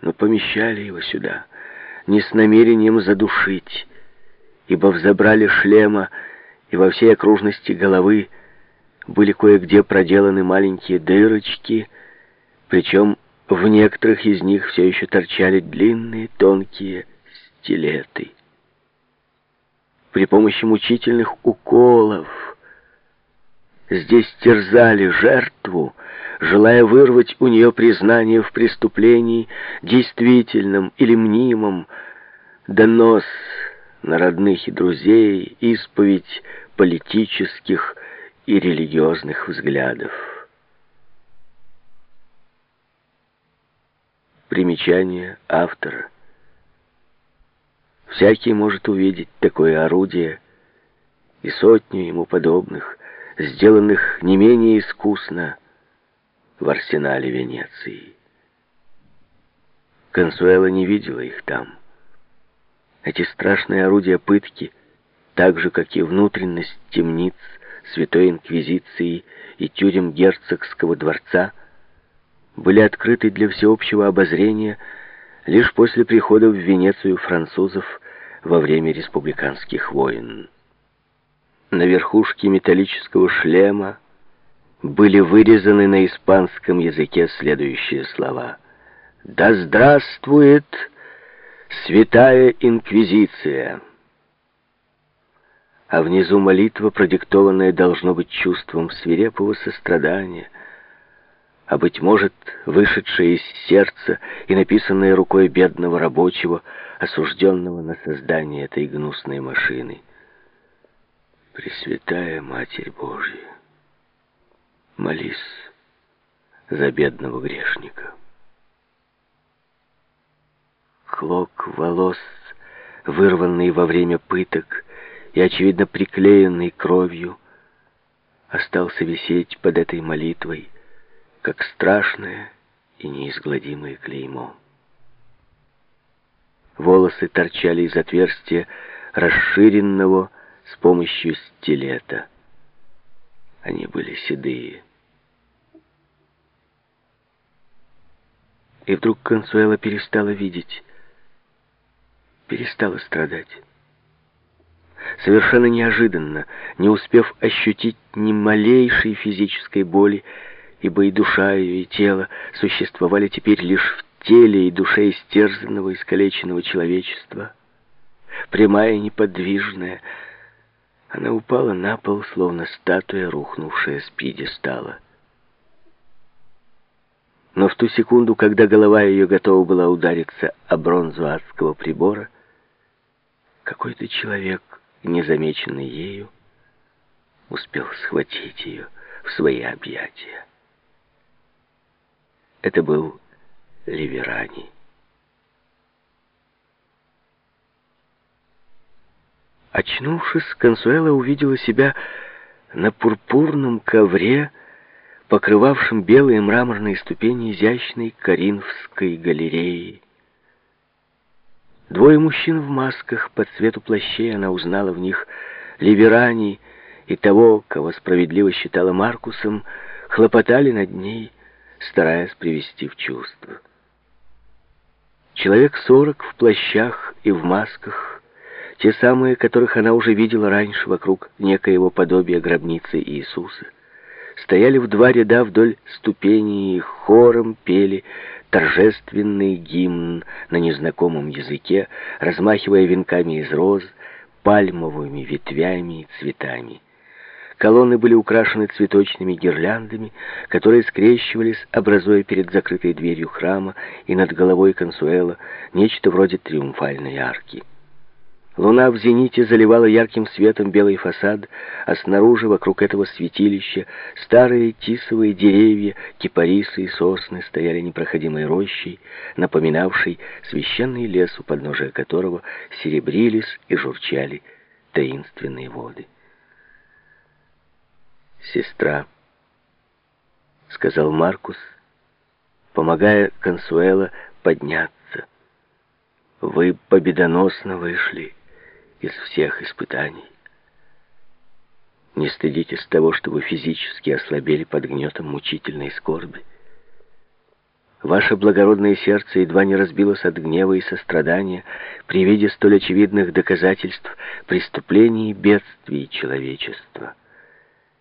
но помещали его сюда, не с намерением задушить, ибо взобрали шлема, и во всей окружности головы были кое-где проделаны маленькие дырочки, причем в некоторых из них все еще торчали длинные тонкие стилеты. При помощи мучительных уколов здесь терзали жертву, желая вырвать у нее признание в преступлении, действительном или мнимом, донос на родных и друзей, исповедь политических и религиозных взглядов. Примечание автора. Всякий может увидеть такое орудие и сотню ему подобных, сделанных не менее искусно в арсенале Венеции. Консуэла не видела их там. Эти страшные орудия пытки, так же, как и внутренность темниц Святой Инквизиции и тюрем герцогского дворца, были открыты для всеобщего обозрения лишь после прихода в Венецию французов во время республиканских войн. На верхушке металлического шлема были вырезаны на испанском языке следующие слова. «Да здравствует святая инквизиция!» А внизу молитва, продиктованная должно быть чувством свирепого сострадания, а, быть может, вышедшая из сердца и написанная рукой бедного рабочего, осужденного на создание этой гнусной машины. Пресвятая Матерь Божья, молись за бедного грешника. Клок волос, вырванный во время пыток и, очевидно, приклеенный кровью, остался висеть под этой молитвой, как страшное и неизгладимое клеймо. Волосы торчали из отверстия, расширенного с помощью стилета. Они были седые. И вдруг Консуэла перестала видеть, перестала страдать. Совершенно неожиданно, не успев ощутить ни малейшей физической боли, ибо и душа и тело существовали теперь лишь в теле и душе истерзанного, искалеченного человечества. Прямая неподвижная, она упала на пол, словно статуя, рухнувшая с пьедестала. Но в ту секунду, когда голова ее готова была удариться о бронзу адского прибора, какой-то человек, незамеченный ею, успел схватить ее в свои объятия. Это был Ливерани. Очнувшись, Консуэла увидела себя на пурпурном ковре, покрывавшем белые мраморные ступени изящной Каринфской галереи. Двое мужчин в масках по цвету плащей, она узнала в них Ливерани и того, кого справедливо считала Маркусом, хлопотали над ней, стараясь привести в чувство. Человек сорок в плащах и в масках, те самые, которых она уже видела раньше вокруг некоего подобия гробницы Иисуса, стояли в два ряда вдоль ступеней и хором пели торжественный гимн на незнакомом языке, размахивая венками из роз, пальмовыми ветвями и цветами. Колонны были украшены цветочными гирляндами, которые скрещивались, образуя перед закрытой дверью храма и над головой Консуэла нечто вроде триумфальной арки. Луна в зените заливала ярким светом белый фасад, а снаружи, вокруг этого святилища, старые тисовые деревья, кипарисы и сосны стояли непроходимой рощей, напоминавшей священный лес, у подножия которого серебрились и журчали таинственные воды. «Сестра», — сказал Маркус, помогая Консуэла подняться, — «вы победоносно вышли» из всех испытаний. Не стыдитесь того, что вы физически ослабели под гнетом мучительной скорби. Ваше благородное сердце едва не разбилось от гнева и сострадания при виде столь очевидных доказательств преступлений и бедствий человечества.